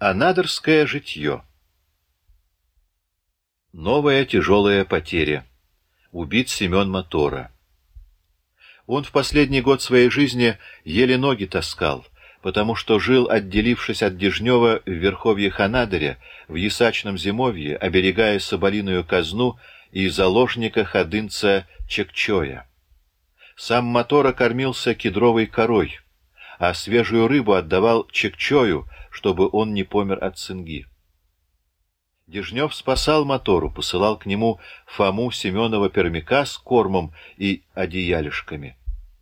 Анадырское житье Новая тяжелая потеря. Убит Семен Мотора. Он в последний год своей жизни еле ноги таскал, потому что жил, отделившись от Дежнева в верховье Ханадыря, в Ясачном зимовье, оберегая соболиную казну и заложника ходынца Чекчоя. Сам Мотора кормился кедровой корой, а свежую рыбу отдавал Чекчою, чтобы он не помер от цинги. Дежнев спасал мотору, посылал к нему Фому Семенова пермяка с кормом и одеялишками.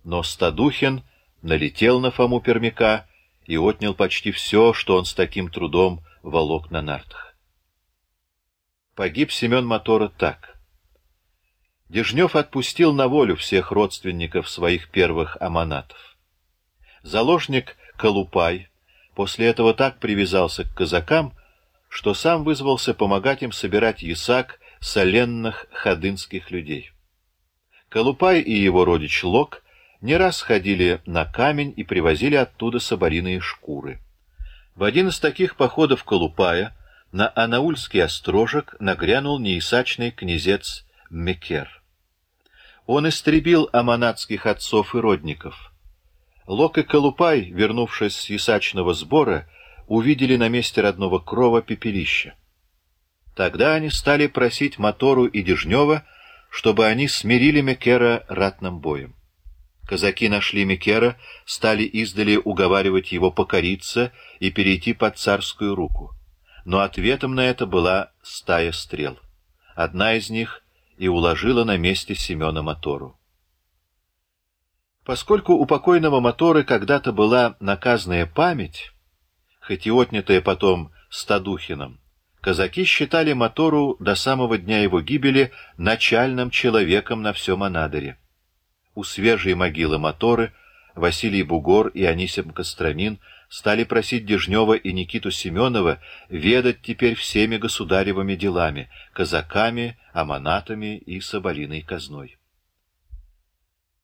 Но Стадухин налетел на Фому пермяка и отнял почти все, что он с таким трудом волок на нартах. Погиб Семен Мотора так. Дежнев отпустил на волю всех родственников своих первых аманатов. Заложник Колупай После этого так привязался к казакам, что сам вызвался помогать им собирать ясак соленных ходынских людей. Колупай и его родич Лок не раз ходили на камень и привозили оттуда собориные шкуры. В один из таких походов Колупая на Анаульский острожек нагрянул неисачный князец Мекер. Он истребил аманатских отцов и родников — Лок и Колупай, вернувшись с ясачного сбора, увидели на месте родного крова пепелище. Тогда они стали просить Мотору и Дежнева, чтобы они смирили Мекера ратным боем. Казаки нашли Мекера, стали издали уговаривать его покориться и перейти под царскую руку. Но ответом на это была стая стрел. Одна из них и уложила на месте Семена Мотору. Поскольку у покойного мотора когда-то была наказанная память, хоть и отнятая потом Стадухиным, казаки считали мотору до самого дня его гибели начальным человеком на всем Анадыре. У свежей могилы моторы Василий Бугор и Анисим Костромин стали просить Дежнева и Никиту Семенова ведать теперь всеми государевыми делами, казаками, аманатами и соболиной казной.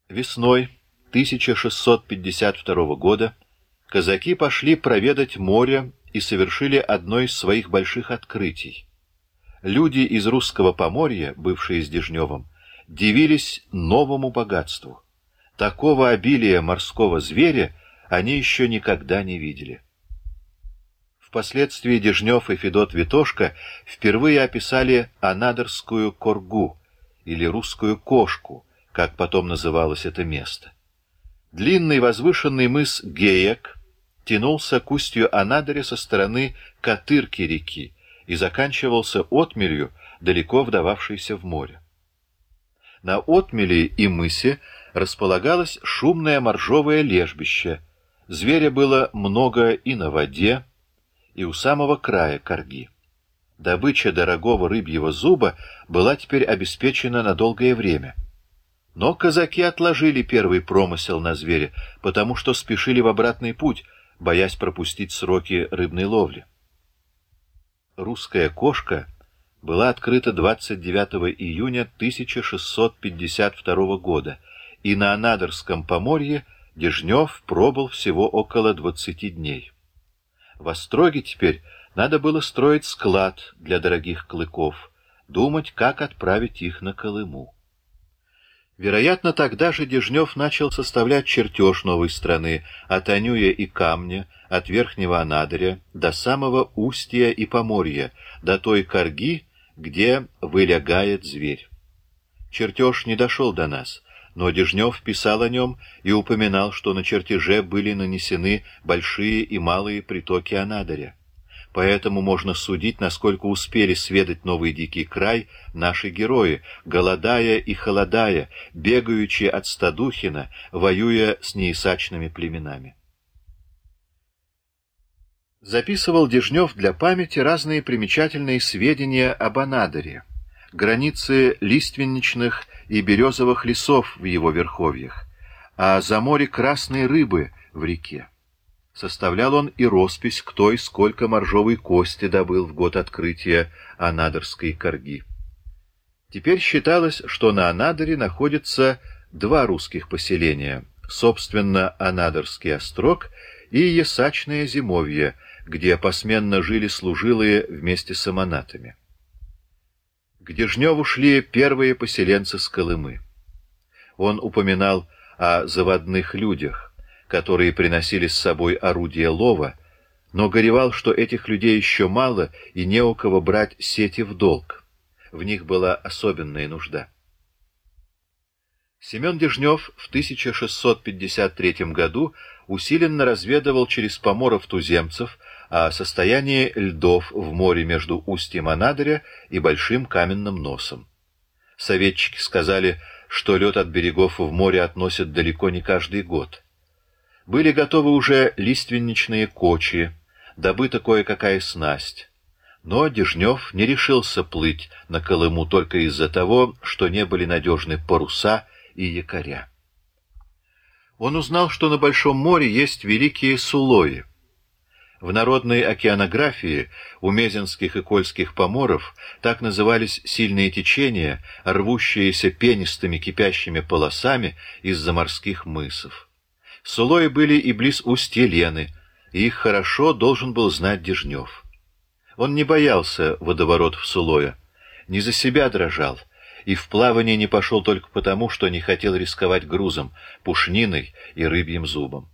Весной 1652 года казаки пошли проведать море и совершили одно из своих больших открытий. Люди из русского поморья, бывшие с Дежневым, дивились новому богатству. Такого обилия морского зверя они еще никогда не видели. Впоследствии Дежнев и Федот Витошка впервые описали анадырскую коргу, или русскую кошку, как потом называлось это место. Длинный возвышенный мыс Геек тянулся к устью Анадыря со стороны Катырки реки и заканчивался отмелью, далеко вдававшейся в море. На отмели и мысе располагалось шумное моржовое лежбище. Зверя было много и на воде, и у самого края корги. Добыча дорогого рыбьего зуба была теперь обеспечена на долгое время — но казаки отложили первый промысел на зверя, потому что спешили в обратный путь, боясь пропустить сроки рыбной ловли. Русская кошка была открыта 29 июня 1652 года, и на Анадырском поморье Дежнев пробыл всего около 20 дней. В Остроге теперь надо было строить склад для дорогих клыков, думать, как отправить их на Колыму. Вероятно, тогда же Дежнев начал составлять чертеж новой страны от Анюя и Камня, от Верхнего Анадыря до самого Устья и Поморья, до той корги, где вылягает зверь. Чертеж не дошел до нас, но Дежнев писал о нем и упоминал, что на чертеже были нанесены большие и малые притоки Анадыря поэтому можно судить, насколько успели сведать новый дикий край наши герои, голодая и холодая, бегаючи от Стадухина, воюя с неисачными племенами. Записывал Дежнев для памяти разные примечательные сведения об Анадыре, границы лиственничных и березовых лесов в его верховьях, о заморе красной рыбы в реке. Составлял он и роспись, кто и сколько моржовой кости добыл в год открытия Анадырской корги. Теперь считалось, что на Анадыре находится два русских поселения, собственно, Анадырский острог и Ясачное зимовье, где посменно жили служилые вместе с аманатами. К Дежневу шли первые поселенцы с Колымы. Он упоминал о заводных людях, которые приносили с собой орудия лова, но горевал, что этих людей еще мало и не у кого брать сети в долг. В них была особенная нужда. Семен Дежнев в 1653 году усиленно разведывал через поморов туземцев о состоянии льдов в море между устьем Анадыря и Большим Каменным Носом. Советчики сказали, что лед от берегов в море относят далеко не каждый год. Были готовы уже лиственничные кочи, добыта кое-какая снасть. Но Дежнев не решился плыть на Колыму только из-за того, что не были надежны паруса и якоря. Он узнал, что на Большом море есть великие сулои. В народной океанографии у мезенских и кольских поморов так назывались сильные течения, рвущиеся пенистыми кипящими полосами из-за морских мысов. Сулои были и близ устья Лены, и их хорошо должен был знать Дежнев. Он не боялся водоворотов Сулоя, не за себя дрожал — и в плавание не пошел только потому, что не хотел рисковать грузом, пушниной и рыбьим зубом.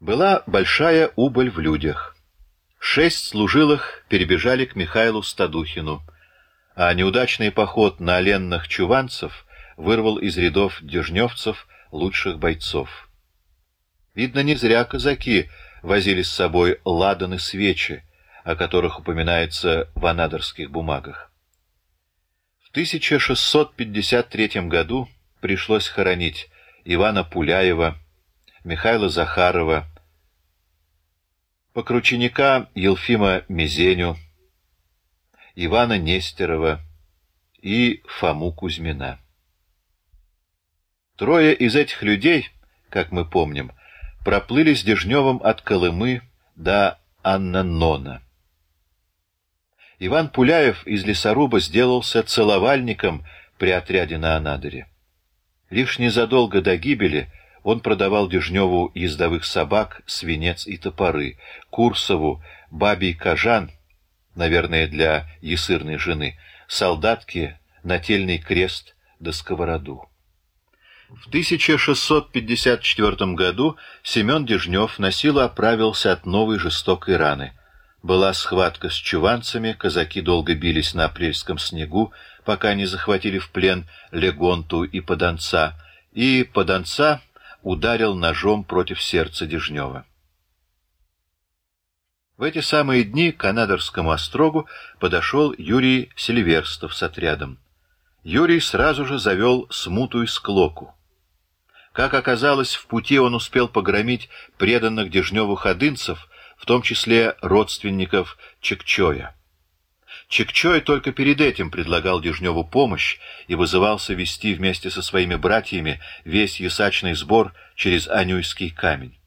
Была большая убыль в людях. Шесть служилых перебежали к Михаилу Стадухину, а неудачный поход на оленных чуванцев вырвал из рядов дежневцев лучших бойцов. Видно, не зря казаки возили с собой ладаны свечи, о которых упоминается в анадырских бумагах. 1653 году пришлось хоронить Ивана Пуляева, Михаила Захарова, Покрученика Елфима Мизеню, Ивана Нестерова и Фому Кузьмина. Трое из этих людей, как мы помним, проплыли с Дежневым от Колымы до Аннанона. Иван Пуляев из лесоруба сделался целовальником при отряде на Анадыре. Лишь незадолго до гибели он продавал Дежневу ездовых собак, свинец и топоры, Курсову, бабий кожан, наверное, для ясырной жены, солдатки, нательный крест да сковороду. В 1654 году Семен Дежнев на силу оправился от новой жестокой раны — была схватка с чуванцами, казаки долго бились на апрельском снегу, пока не захватили в плен Легонту и Подонца, и Подонца ударил ножом против сердца Дежнева. В эти самые дни к Анадырскому острогу подошел Юрий Сильверстов с отрядом. Юрий сразу же завел смуту и склоку. Как оказалось, в пути он успел погромить преданных Дежневу ходынцев — в том числе родственников Чекчоя. Чекчой только перед этим предлагал Дежневу помощь и вызывался вести вместе со своими братьями весь ясачный сбор через Анюйский камень.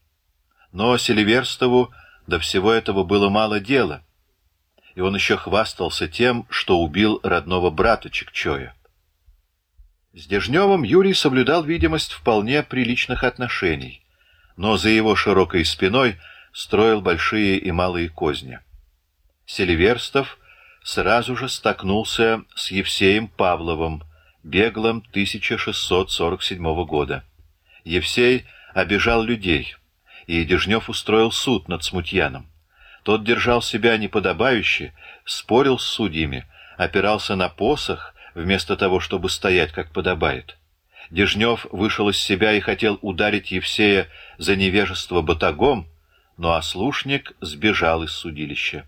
Но Селиверстову до всего этого было мало дела, и он еще хвастался тем, что убил родного брата Чекчоя. С Дежневым Юрий соблюдал видимость вполне приличных отношений, но за его широкой спиной — строил большие и малые козни. Селиверстов сразу же столкнулся с Евсеем Павловым, беглым 1647 года. Евсей обижал людей, и Дежнев устроил суд над Смутьяном. Тот держал себя неподобающе, спорил с судьями, опирался на посох, вместо того, чтобы стоять, как подобает. Дежнев вышел из себя и хотел ударить Евсея за невежество батагом, но ослушник сбежал из судилища.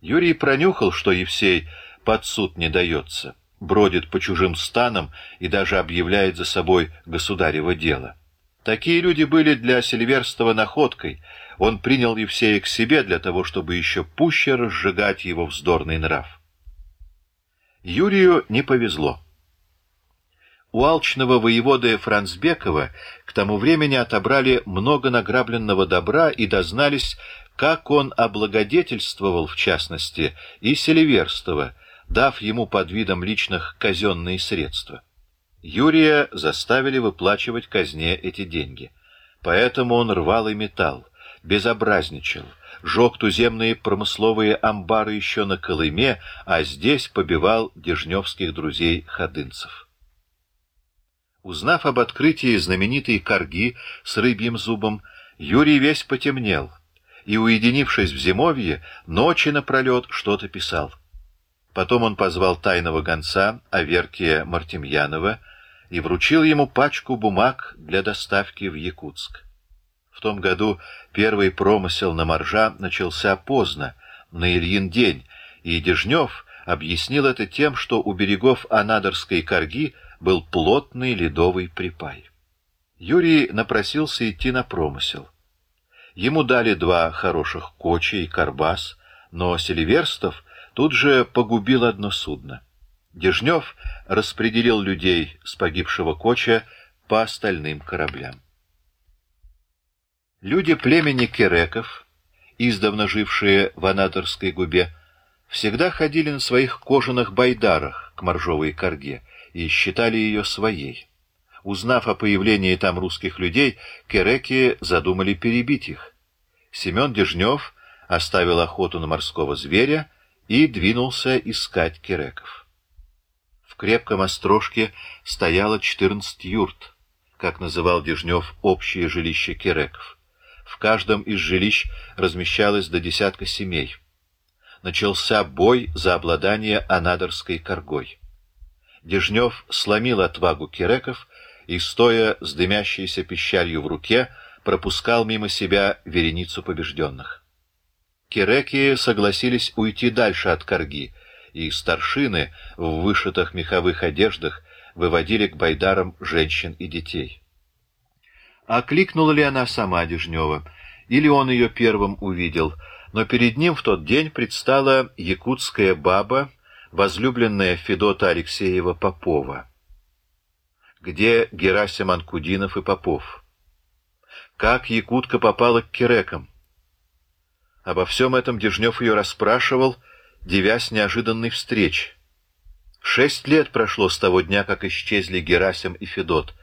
Юрий пронюхал, что Евсей под суд не дается, бродит по чужим станам и даже объявляет за собой государево дело. Такие люди были для Сильверстова находкой. Он принял Евсея к себе для того, чтобы еще пуще разжигать его вздорный нрав. Юрию не повезло. У алчного воеводы Францбекова к тому времени отобрали много награбленного добра и дознались, как он облагодетельствовал, в частности, и Селиверстова, дав ему под видом личных казенные средства. Юрия заставили выплачивать казне эти деньги. Поэтому он рвал и металл, безобразничал, жег туземные промысловые амбары еще на Колыме, а здесь побивал дежневских друзей-ходынцев. Узнав об открытии знаменитой корги с рыбьим зубом, Юрий весь потемнел и, уединившись в зимовье, ночи напролет что-то писал. Потом он позвал тайного гонца Аверкия Мартемьянова и вручил ему пачку бумаг для доставки в Якутск. В том году первый промысел на моржа начался поздно, на Ильин день, и Дежнев объяснил это тем, что у берегов Анадырской корги был плотный ледовый припай. Юрий напросился идти на промысел. Ему дали два хороших коча и карбас, но Селиверстов тут же погубил одно судно. Дежнев распределил людей с погибшего коча по остальным кораблям. Люди племени Кереков, издавна жившие в Анаторской губе, всегда ходили на своих кожаных байдарах к моржовой корге и считали ее своей. Узнав о появлении там русских людей, кереки задумали перебить их. Семен Дежнев оставил охоту на морского зверя и двинулся искать кереков. В крепком острожке стояло четырнадцать юрт, как называл Дежнев общее жилище кереков. В каждом из жилищ размещалось до десятка семей. Начался бой за обладание Анадырской коргой. Дежнев сломил отвагу кереков и, стоя с дымящейся пищалью в руке, пропускал мимо себя вереницу побежденных. Киреки согласились уйти дальше от корги, и старшины в вышитых меховых одеждах выводили к байдарам женщин и детей. А кликнула ли она сама Дежнева, или он ее первым увидел, но перед ним в тот день предстала якутская баба, возлюбленная Федота Алексеева Попова где Герасим Анкудинов и Попов. Как якутка попала к Кирекам? Обо всем этом Дежнев ее расспрашивал, девясь неожиданной встреч. Шесть лет прошло с того дня, как исчезли Герасим и Федот,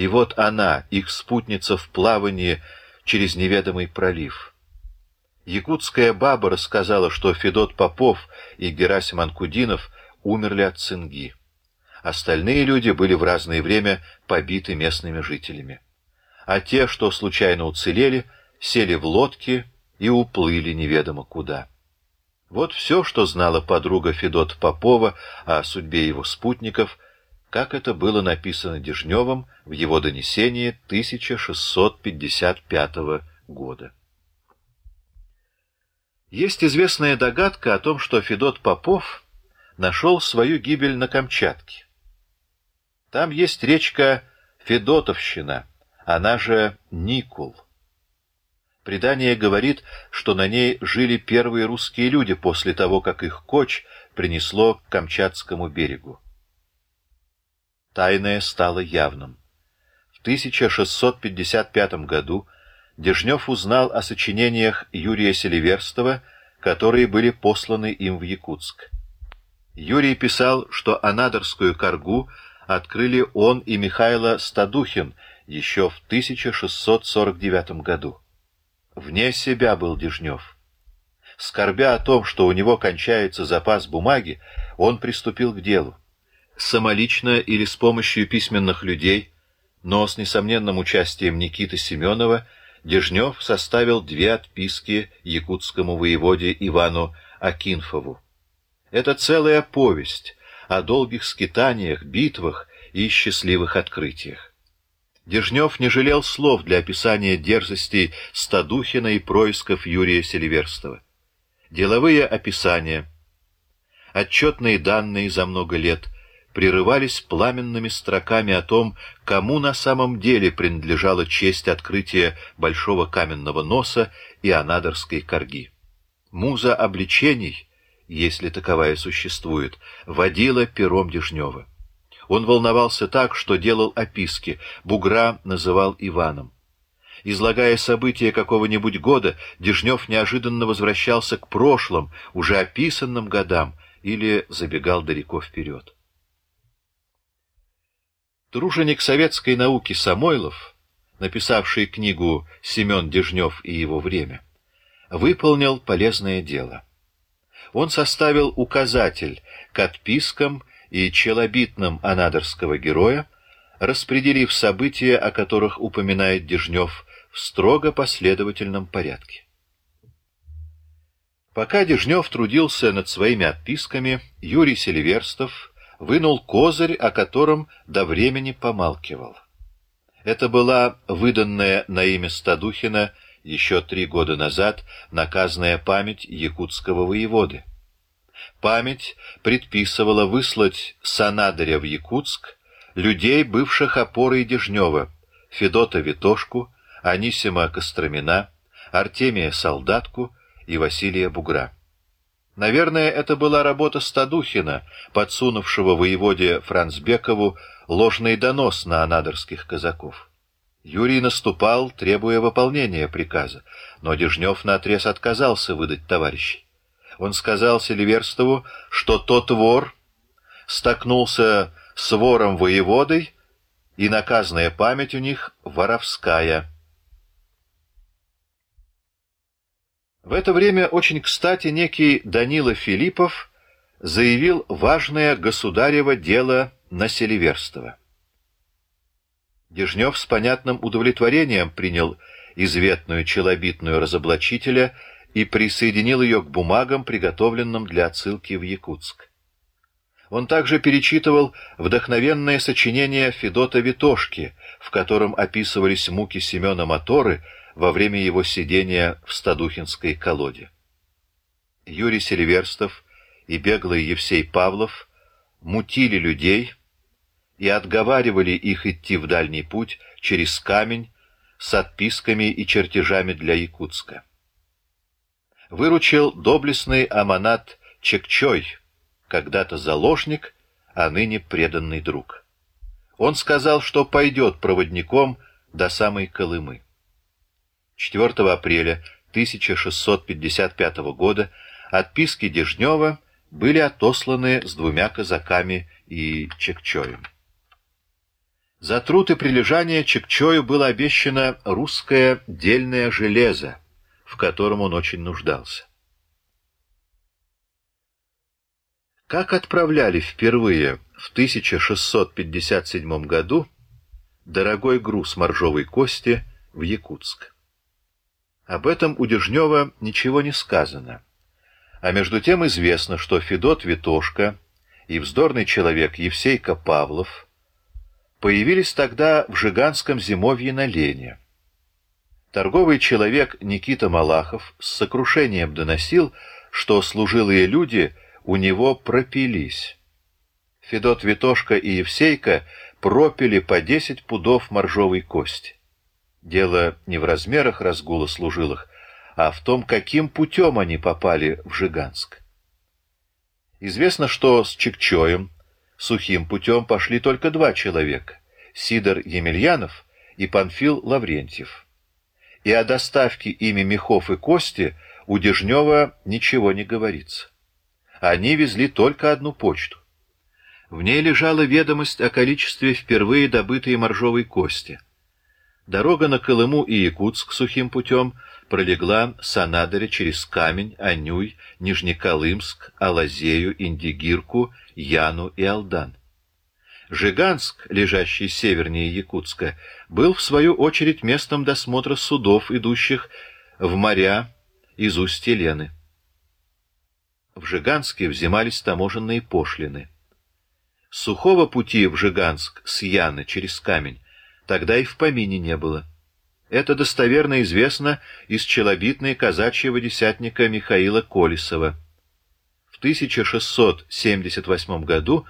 и вот она, их спутница в плавании через неведомый пролив. Якутская баба рассказала, что Федот Попов и Герасим Анкудинов умерли от цинги. Остальные люди были в разное время побиты местными жителями. А те, что случайно уцелели, сели в лодки и уплыли неведомо куда. Вот все, что знала подруга Федот Попова о судьбе его спутников, как это было написано Дежневым в его донесении 1655 года. Есть известная догадка о том, что Федот Попов нашел свою гибель на Камчатке. Там есть речка Федотовщина, она же Никул. Предание говорит, что на ней жили первые русские люди после того, как их коч принесло к Камчатскому берегу. Тайное стало явным. В 1655 году Дежнев узнал о сочинениях Юрия Селиверстова, которые были посланы им в Якутск. Юрий писал, что Анадырскую коргу открыли он и Михайло Стадухин еще в 1649 году. Вне себя был Дежнев. Скорбя о том, что у него кончается запас бумаги, он приступил к делу. Самолично или с помощью письменных людей, но с несомненным участием Никиты Семенова, Дежнев составил две отписки якутскому воеводе Ивану Акинфову. Это целая повесть, о долгих скитаниях, битвах и счастливых открытиях. Дежнев не жалел слов для описания дерзостей Стадухина и происков Юрия Селиверстова. Деловые описания, отчетные данные за много лет, прерывались пламенными строками о том, кому на самом деле принадлежала честь открытия Большого каменного носа и Анадырской корги. Муза обличений — если таковая существует, водила пером Дежнева. Он волновался так, что делал описки, бугра называл Иваном. Излагая события какого-нибудь года, Дежнев неожиданно возвращался к прошлым, уже описанным годам, или забегал далеко вперед. Труженик советской науки Самойлов написавший книгу «Семен Дежнев и его время», выполнил полезное дело. Он составил указатель к отпискам и челобитным анадырского героя, распределив события, о которых упоминает Дежнев, в строго последовательном порядке. Пока Дежнев трудился над своими отписками, Юрий Селиверстов вынул козырь, о котором до времени помалкивал. Это была выданная на имя Стадухина еще три года назад наказанная память якутского воеводы. Память предписывала выслать Санадаря в Якутск людей, бывших опорой Дежнева, Федота Витошку, Анисима Костромина, Артемия Солдатку и Василия Бугра. Наверное, это была работа Стадухина, подсунувшего воеводе Францбекову ложный донос на анадырских казаков. Юрий наступал, требуя выполнения приказа, но Дежнев наотрез отказался выдать товарищей. Он сказал Селиверстову, что тот вор столкнулся с вором-воеводой, и наказанная память у них воровская. В это время очень кстати некий Данила Филиппов заявил важное государево дело на Селиверстова. Дежнев с понятным удовлетворением принял изветную челобитную разоблачителя и присоединил ее к бумагам, приготовленным для отсылки в Якутск. Он также перечитывал вдохновенное сочинение Федота Витошки, в котором описывались муки Семена Моторы во время его сидения в Стадухинской колоде. Юрий Селиверстов и беглый Евсей Павлов мутили людей и отговаривали их идти в дальний путь через камень с отписками и чертежами для Якутска. Выручил доблестный Аманат Чекчой, когда-то заложник, а ныне преданный друг. Он сказал, что пойдет проводником до самой Колымы. 4 апреля 1655 года отписки Дежнева были отосланы с двумя казаками и Чекчоем. За труд и прилежание Чекчою было обещано русское дельное железо, в котором он очень нуждался. Как отправляли впервые в 1657 году дорогой груз моржовой кости в Якутск? Об этом у Дежнева ничего не сказано. А между тем известно, что Федот Витошка и вздорный человек Евсейка Павлов появились тогда в Жиганском зимовье на Лене. Торговый человек Никита Малахов с сокрушением доносил, что служилые люди — у него пропились. Федот Витошка и Евсейка пропили по десять пудов моржовой кости. Дело не в размерах разгула служилых, а в том, каким путем они попали в Жиганск. Известно, что с Чекчоем сухим путем пошли только два человека — Сидор Емельянов и Панфил Лаврентьев. И о доставке ими мехов и кости у Дежнева ничего не говорится. Они везли только одну почту. В ней лежала ведомость о количестве впервые добытой моржовой кости. Дорога на Колыму и Якутск сухим путем пролегла с Анадыря через Камень, Анюй, Нижнеколымск, Алазею, Индигирку, Яну и Алдан. Жиганск, лежащий севернее Якутска, был, в свою очередь, местом досмотра судов, идущих в моря из устья Лены в Жиганске взимались таможенные пошлины. Сухого пути в Жиганск с Яны через камень тогда и в помине не было. Это достоверно известно из челобитной казачьего десятника Михаила Колесова. В 1678 году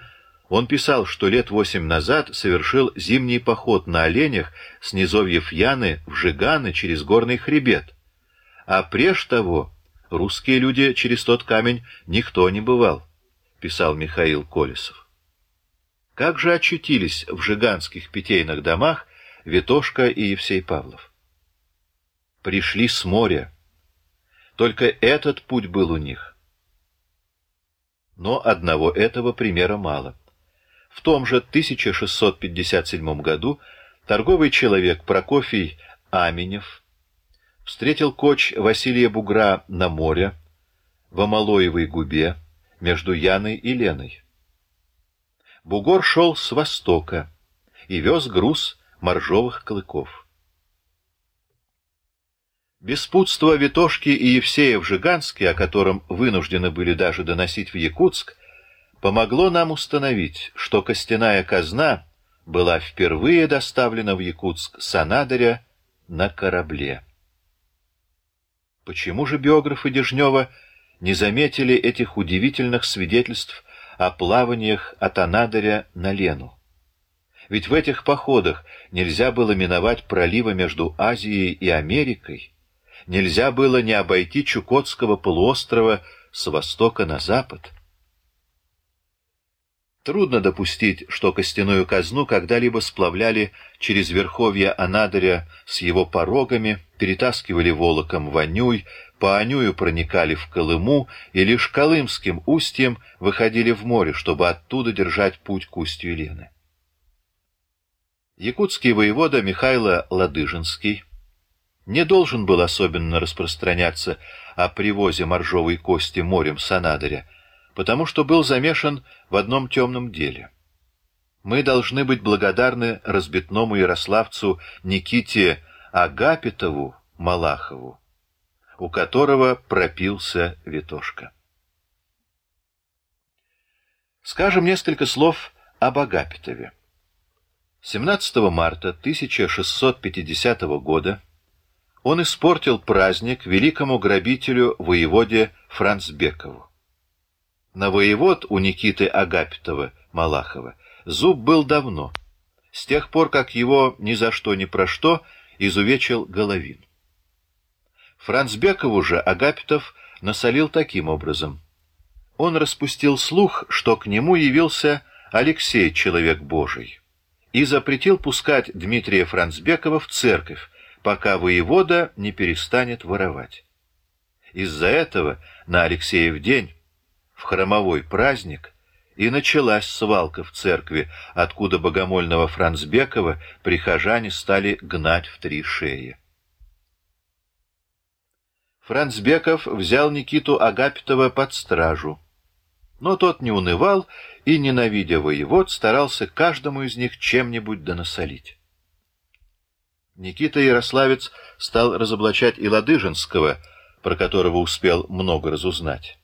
он писал, что лет восемь назад совершил зимний поход на оленях с низовьев Яны в Жиганы через горный хребет, а прежде того Русские люди через тот камень никто не бывал, писал Михаил Колесов. Как же очутились в жиганских питейных домах Витошка и Евсей Павлов? Пришли с моря. Только этот путь был у них. Но одного этого примера мало. В том же 1657 году торговый человек Прокофий Аменев встретил коч Василия Бугра на море, в Амалоевой губе, между Яной и Леной. Бугор шел с востока и вез груз моржовых клыков. Беспутство Витошки и Жиганске, о котором вынуждены были даже доносить в Якутск, помогло нам установить, что костяная казна была впервые доставлена в Якутск с Анадыря на корабле. Почему же биографы Дежнева не заметили этих удивительных свидетельств о плаваниях от Анадыря на Лену? Ведь в этих походах нельзя было миновать пролива между Азией и Америкой, нельзя было не обойти Чукотского полуострова с востока на запад. Трудно допустить, что костяную казну когда-либо сплавляли через верховья Анадыря с его порогами, перетаскивали волоком в Анюй, по Анюю проникали в Колыму и лишь Колымским устьем выходили в море, чтобы оттуда держать путь к устью Лены. Якутский воевода Михайло Ладыжинский не должен был особенно распространяться о привозе моржовой кости морем с Анадыря, потому что был замешан в одном темном деле. Мы должны быть благодарны разбитному ярославцу Никите Агапитову Малахову, у которого пропился Витошка. Скажем несколько слов об Агапитове. 17 марта 1650 года он испортил праздник великому грабителю воеводе Францбекову. На воевод у Никиты Агапитова Малахова зуб был давно, с тех пор, как его ни за что ни про что изувечил Головин. Францбекову же Агапитов насолил таким образом. Он распустил слух, что к нему явился Алексей, человек Божий и запретил пускать Дмитрия Францбекова в церковь, пока воевода не перестанет воровать. Из-за этого на Алексеев день, в хромовой праздник, и началась свалка в церкви, откуда богомольного Францбекова прихожане стали гнать в три шеи. Францбеков взял Никиту Агапитова под стражу. Но тот не унывал и, ненавидя воевод, старался каждому из них чем-нибудь донасолить. Никита Ярославец стал разоблачать и Ладыжинского, про которого успел много разузнать.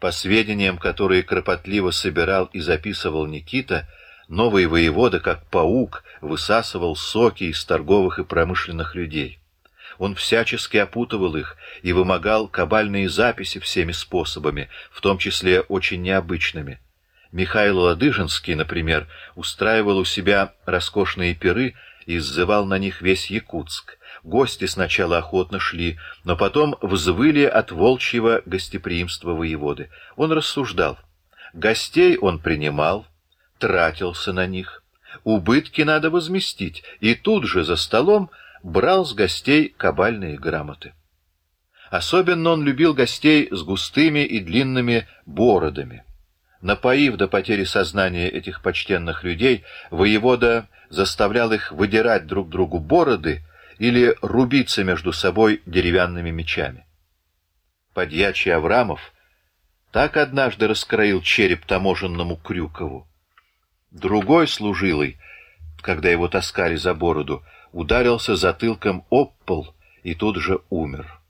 По сведениям, которые кропотливо собирал и записывал Никита, новый воевода, как паук, высасывал соки из торговых и промышленных людей. Он всячески опутывал их и вымогал кабальные записи всеми способами, в том числе очень необычными. Михаил Ладыжинский, например, устраивал у себя роскошные пиры и сзывал на них весь Якутск. Гости сначала охотно шли, но потом взвыли от волчьего гостеприимства воеводы. Он рассуждал. Гостей он принимал, тратился на них. Убытки надо возместить, и тут же за столом брал с гостей кабальные грамоты. Особенно он любил гостей с густыми и длинными бородами. Напоив до потери сознания этих почтенных людей, воевода заставлял их выдирать друг другу бороды или рубиться между собой деревянными мечами. Подьячий Аврамов так однажды раскроил череп таможенному Крюкову. Другой служилый, когда его таскали за бороду, ударился затылком об пол и тут же умер.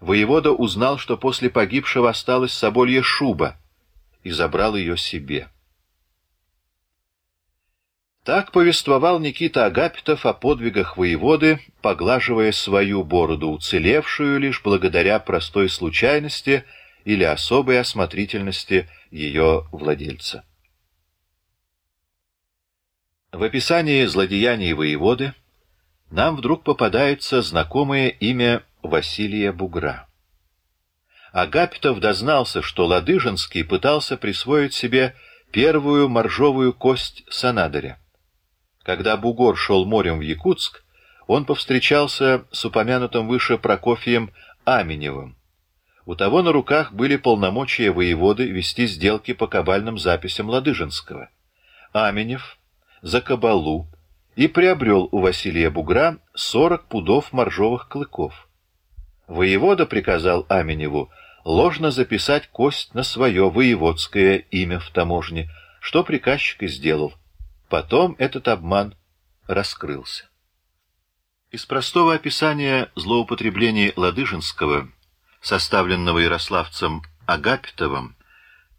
Воевода узнал, что после погибшего осталась соболья шуба, и забрал ее себе. Так повествовал Никита Агапитов о подвигах воеводы, поглаживая свою бороду, уцелевшую лишь благодаря простой случайности или особой осмотрительности ее владельца. В описании злодеяний воеводы нам вдруг попадается знакомое имя Василия Бугра. Агапитов дознался, что Ладыжинский пытался присвоить себе первую моржовую кость Санадаря. Когда Бугор шел морем в Якутск, он повстречался с упомянутым выше Прокофием Аменевым. У того на руках были полномочия воеводы вести сделки по кабальным записям Ладыжинского. Аменев за кабалу и приобрел у Василия Бугра сорок пудов моржовых клыков. Воевода приказал Аменеву ложно записать кость на свое воеводское имя в таможне, что приказчик и сделал. Потом этот обман раскрылся. Из простого описания злоупотреблений Ладыжинского, составленного ярославцем Агапитовым,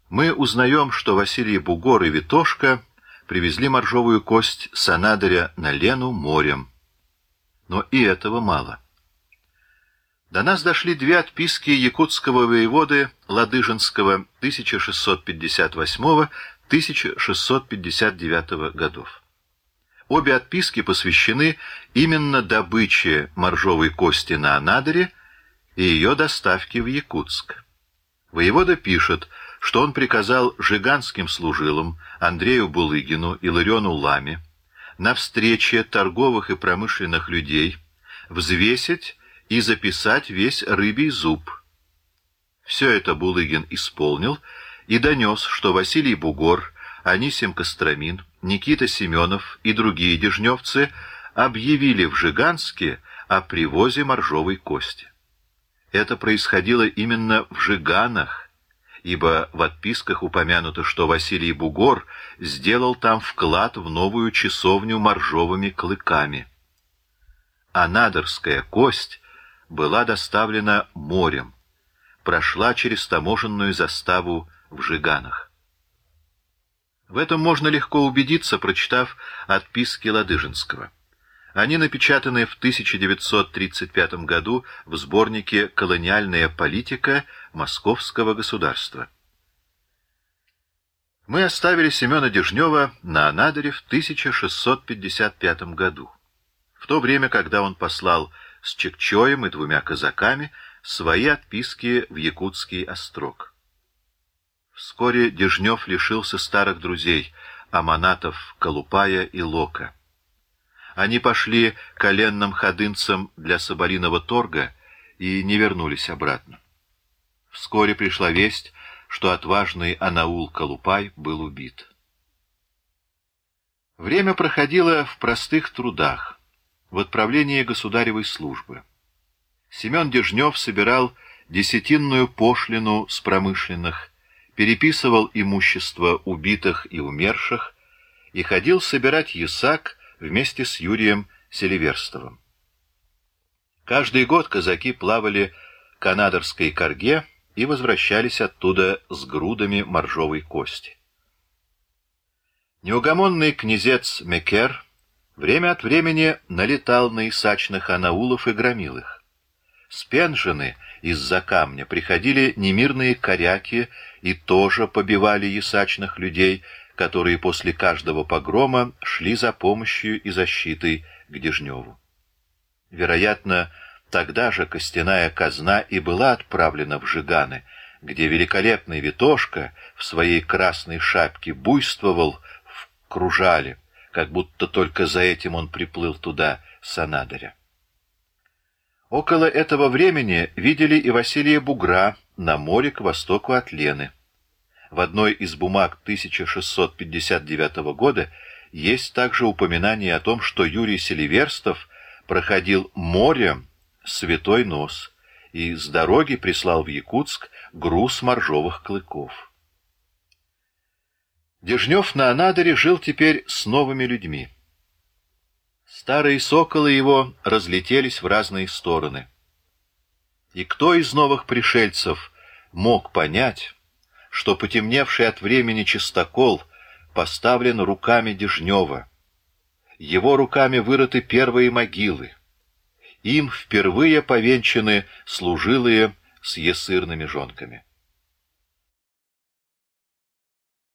мы узнаем, что Василий Бугор и Витошка привезли моржовую кость с Анадыря на Лену морем. Но и этого мало. До нас дошли две отписки якутского воеводы Ладыжинского 1658-1659 годов. Обе отписки посвящены именно добыче моржовой кости на Анадыре и ее доставке в Якутск. Воевода пишет, что он приказал жиганским служилам Андрею Булыгину и Лариону Ламе на встрече торговых и промышленных людей взвесить и записать весь рыбий зуб. Все это Булыгин исполнил и донес, что Василий Бугор, Анисим Костромин, Никита Семенов и другие дежневцы объявили в Жиганске о привозе моржовой кости. Это происходило именно в Жиганах, ибо в отписках упомянуто, что Василий Бугор сделал там вклад в новую часовню моржовыми клыками. А надорская кость была доставлена морем, прошла через таможенную заставу в Жиганах. В этом можно легко убедиться, прочитав отписки Ладыжинского. Они напечатаны в 1935 году в сборнике «Колониальная политика Московского государства». Мы оставили Семена Дежнева на Анадыре в 1655 году, в то время, когда он послал с Чекчоем и двумя казаками свои отписки в Якутский острог. Вскоре Дежнев лишился старых друзей — Аманатов, Колупая и Лока. Они пошли коленным ходынцам для соболиного торга и не вернулись обратно. Вскоре пришла весть, что отважный Анаул Калупай был убит. Время проходило в простых трудах, в отправлении государевой службы. Семен Дежнев собирал десятинную пошлину с промышленных, переписывал имущество убитых и умерших и ходил собирать ясак вместе с Юрием Селиверстовым. Каждый год казаки плавали к Анадырской корге и возвращались оттуда с грудами моржовой кости. Неугомонный князец Мекер время от времени налетал на исачных анаулов и громил их. С Пенжины из-за камня приходили немирные коряки и тоже побивали ясачных людей, которые после каждого погрома шли за помощью и защитой к Дежневу. Вероятно, тогда же костяная казна и была отправлена в Жиганы, где великолепный Витошка в своей красной шапке буйствовал в кружале, как будто только за этим он приплыл туда с. Около этого времени видели и Василия Бугра на море к востоку от Лены. В одной из бумаг 1659 года есть также упоминание о том, что Юрий Селиверстов проходил море Святой Нос и с дороги прислал в Якутск груз моржовых клыков. Дежнев на Анадыре жил теперь с новыми людьми. Старые соколы его разлетелись в разные стороны. И кто из новых пришельцев мог понять, что потемневший от времени чистокол поставлен руками Дежнева. Его руками вырыты первые могилы. Им впервые повенчаны служилые с есырными жонками.